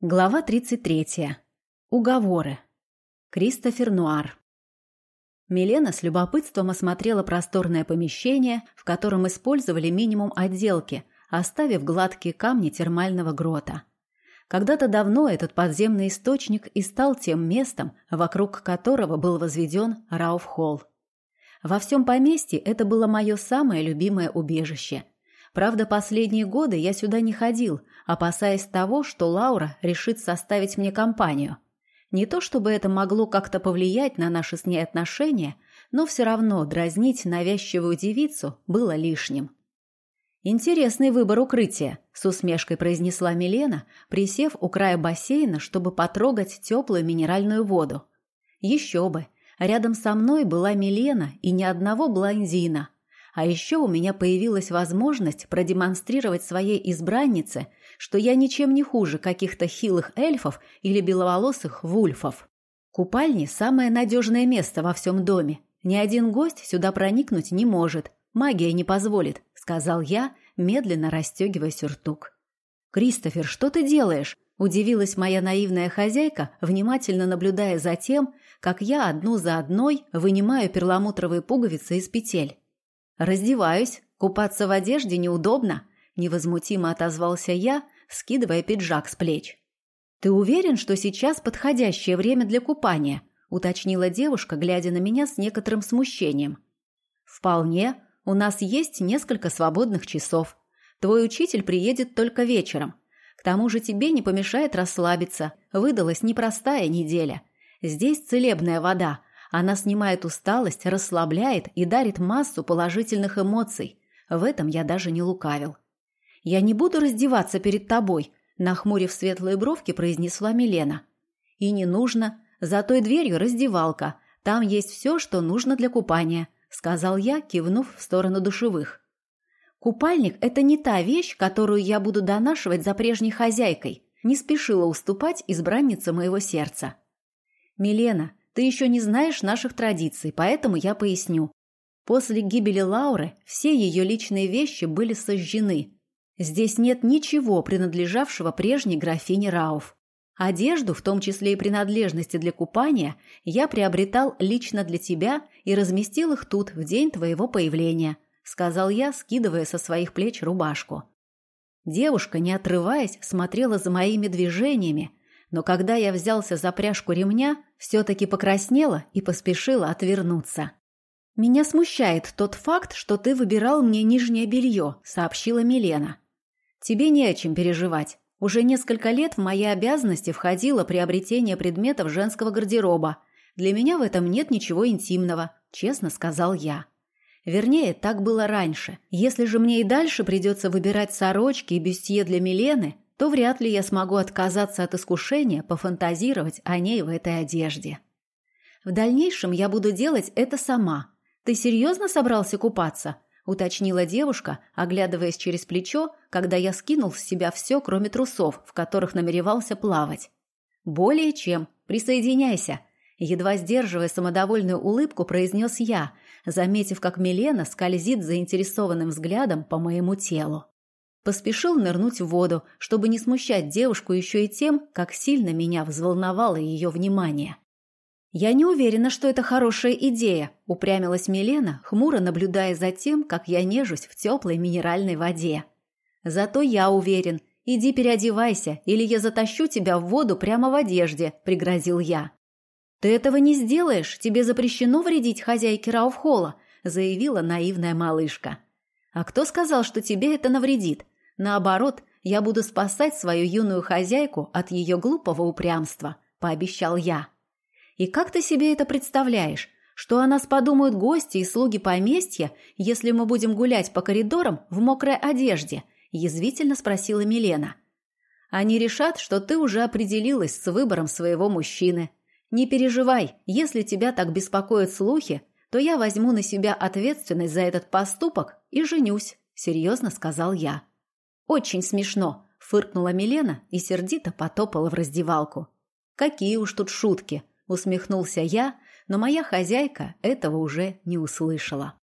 Глава 33. Уговоры. Кристофер Нуар. Милена с любопытством осмотрела просторное помещение, в котором использовали минимум отделки, оставив гладкие камни термального грота. Когда-то давно этот подземный источник и стал тем местом, вокруг которого был возведен Рауф-холл. Во всем поместье это было мое самое любимое убежище – Правда, последние годы я сюда не ходил, опасаясь того, что Лаура решит составить мне компанию. Не то чтобы это могло как-то повлиять на наши с ней отношения, но все равно дразнить навязчивую девицу было лишним. «Интересный выбор укрытия», — с усмешкой произнесла Милена, присев у края бассейна, чтобы потрогать теплую минеральную воду. «Еще бы! Рядом со мной была Милена и ни одного блондина, а еще у меня появилась возможность продемонстрировать своей избраннице, что я ничем не хуже каких-то хилых эльфов или беловолосых вульфов. Купальни – самое надежное место во всем доме. Ни один гость сюда проникнуть не может. Магия не позволит, сказал я, медленно расстегивая сюртук. «Кристофер, что ты делаешь?» – удивилась моя наивная хозяйка, внимательно наблюдая за тем, как я одну за одной вынимаю перламутровые пуговицы из петель. «Раздеваюсь. Купаться в одежде неудобно», – невозмутимо отозвался я, скидывая пиджак с плеч. «Ты уверен, что сейчас подходящее время для купания?» – уточнила девушка, глядя на меня с некоторым смущением. «Вполне. У нас есть несколько свободных часов. Твой учитель приедет только вечером. К тому же тебе не помешает расслабиться. Выдалась непростая неделя. Здесь целебная вода, она снимает усталость, расслабляет и дарит массу положительных эмоций. В этом я даже не лукавил. «Я не буду раздеваться перед тобой», – нахмурив светлые бровки, произнесла Милена. «И не нужно. За той дверью раздевалка. Там есть все, что нужно для купания», – сказал я, кивнув в сторону душевых. «Купальник – это не та вещь, которую я буду донашивать за прежней хозяйкой», – не спешила уступать избранница моего сердца. «Милена, ты еще не знаешь наших традиций, поэтому я поясню. После гибели Лауры все ее личные вещи были сожжены. Здесь нет ничего, принадлежавшего прежней графине Рауф. Одежду, в том числе и принадлежности для купания, я приобретал лично для тебя и разместил их тут в день твоего появления», — сказал я, скидывая со своих плеч рубашку. Девушка, не отрываясь, смотрела за моими движениями, но когда я взялся за пряжку ремня, все-таки покраснела и поспешила отвернуться. «Меня смущает тот факт, что ты выбирал мне нижнее белье», — сообщила Милена. «Тебе не о чем переживать. Уже несколько лет в мои обязанности входило приобретение предметов женского гардероба. Для меня в этом нет ничего интимного», — честно сказал я. Вернее, так было раньше. Если же мне и дальше придется выбирать сорочки и бюстье для Милены, то вряд ли я смогу отказаться от искушения пофантазировать о ней в этой одежде. В дальнейшем я буду делать это сама. Ты серьезно собрался купаться? уточнила девушка, оглядываясь через плечо, когда я скинул с себя все, кроме трусов, в которых намеревался плавать. Более чем. Присоединяйся. Едва сдерживая самодовольную улыбку, произнес я, заметив, как Милена скользит заинтересованным взглядом по моему телу. Поспешил нырнуть в воду, чтобы не смущать девушку еще и тем, как сильно меня взволновало ее внимание. «Я не уверена, что это хорошая идея», – упрямилась Милена, хмуро наблюдая за тем, как я нежусь в теплой минеральной воде. «Зато я уверен. Иди переодевайся, или я затащу тебя в воду прямо в одежде», – пригрозил я. «Ты этого не сделаешь, тебе запрещено вредить хозяйке Рауфхола», – заявила наивная малышка. «А кто сказал, что тебе это навредит? Наоборот, я буду спасать свою юную хозяйку от ее глупого упрямства», – пообещал я. «И как ты себе это представляешь? Что о нас подумают гости и слуги поместья, если мы будем гулять по коридорам в мокрой одежде?» – язвительно спросила Милена. «Они решат, что ты уже определилась с выбором своего мужчины. Не переживай, если тебя так беспокоят слухи, то я возьму на себя ответственность за этот поступок и женюсь», – серьезно сказал я. «Очень смешно», – фыркнула Милена и сердито потопала в раздевалку. «Какие уж тут шутки», – усмехнулся я, но моя хозяйка этого уже не услышала.